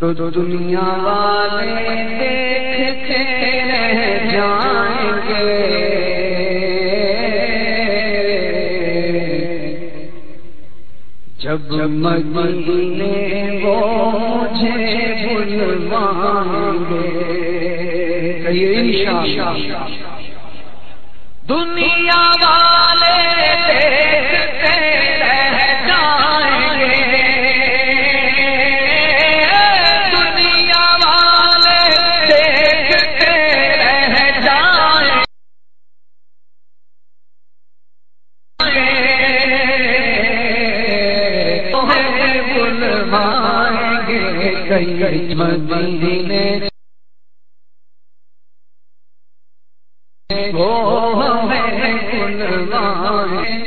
تو دنیا والے دیکھتے رہ جائیں گے۔ جب مدینے وہ مجھے بلوائیں گے۔ دنیا والے دیکھتے بلوائیں گے کئی مدینے۔ وہ ہمیں بلوائیں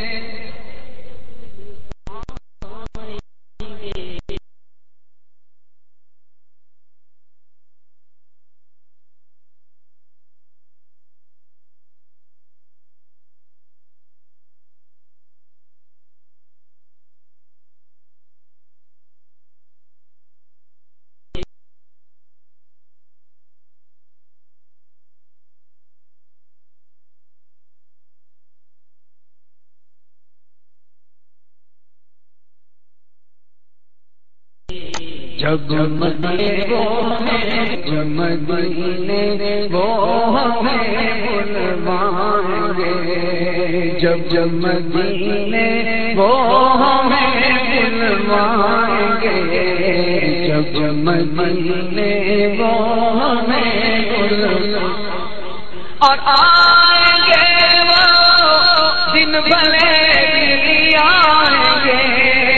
جب مدینے جب مدینے وہ ہمیں بلوائیں گے جب جب مدینے وہ ہمیں بلوائیں گے جب جب مدینے وہ ہمیں اور آئیں گے وہ، دن بھلے بھی آئیں گے۔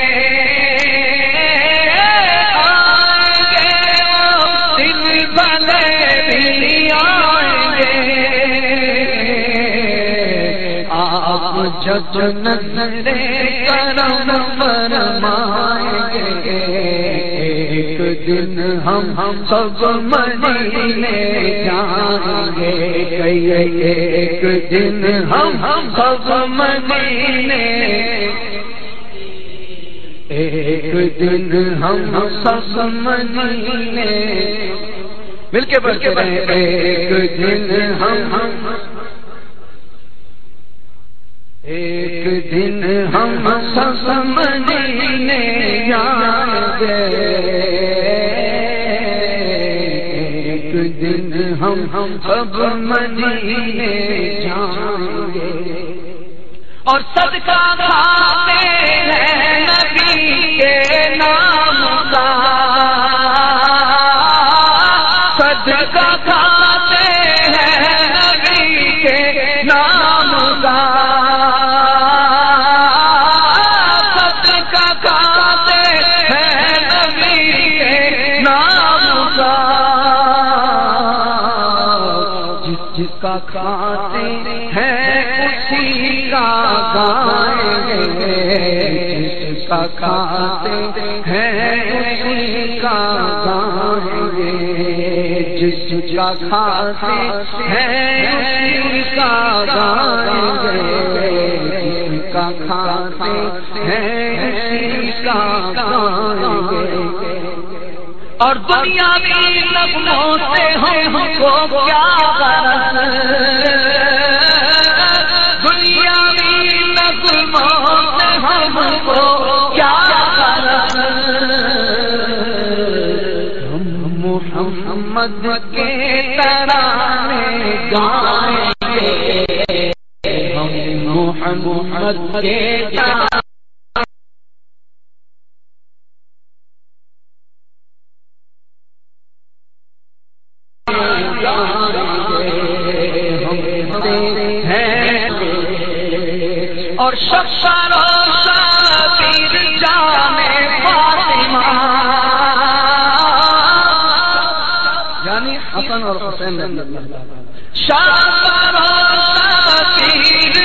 کرم فرمائیں گے۔ ایک دن ہم ہم سب مدینے جائیں گے۔ ایک دن ہم ہم سب مدینے۔ ایک دن ہم سب مدینے۔ مل کے بل کے ایک دن ہم ہم ایک دن ہم سب مدینے جائیں گے ایک دن ہم ہم سب مدینے جائیں گے اور صدقہ کھاتے ہیں نبی کے نام کا۔ صدقہ کھاتے جس کا کھاتے ہیں، اسی کا گائیں گے۔ جس کا کھاتے ہیں، اسی کا گائیں گے۔ جس کا کھاتے ہیں، اسی کا گائیں گے۔ جس کا کھاتے ہیں، اسی کا گائیں اور دنیا بھی لگنوں سے ہم کو کیا غرض؟ دنیا بھی لگنوں سے ہم کو کیا غرض؟ ہم محمد کے ترانے گائیں گے ہم محمد کے ترانے اور جانے یعنی حسن اور حسین شاہ پیر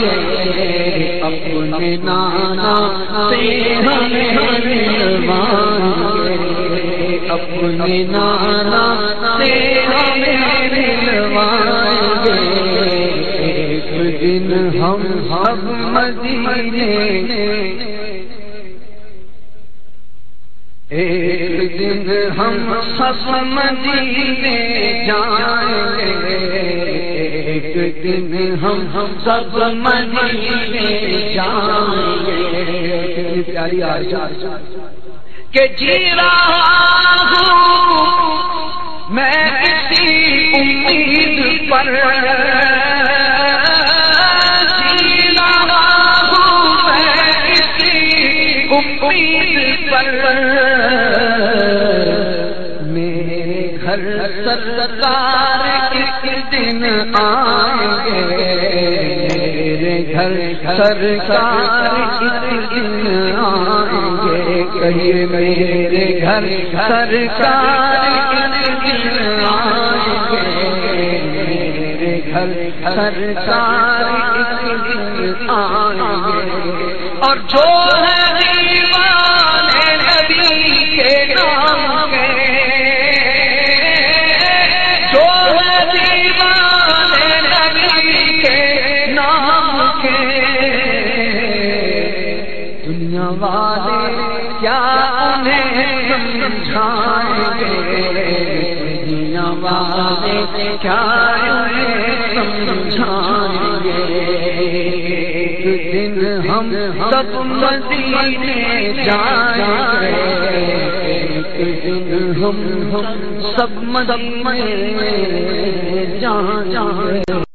دل اپنے نانا سے ہمیں دل اپنے نانا سے ہمیں دن ہم ہم مدینے ایک دن ہم سب مدینے جائیں گے۔ ایک دن ہم ہم سب مدینے جائیں۔ گے پیاری آج کہ جی رہا ہوں میں اسی امید پر۔ گھر سرکار آئیں گے کہیے میرے گھر سرکار آئیں گے میرے گھر سرکار آئیں گے اور جو ہے سمجھائیں گے والے سمجھائیں گے دن ہم سب مدینے جائیں گے دن ہم ہم سب مدینے جائیں گے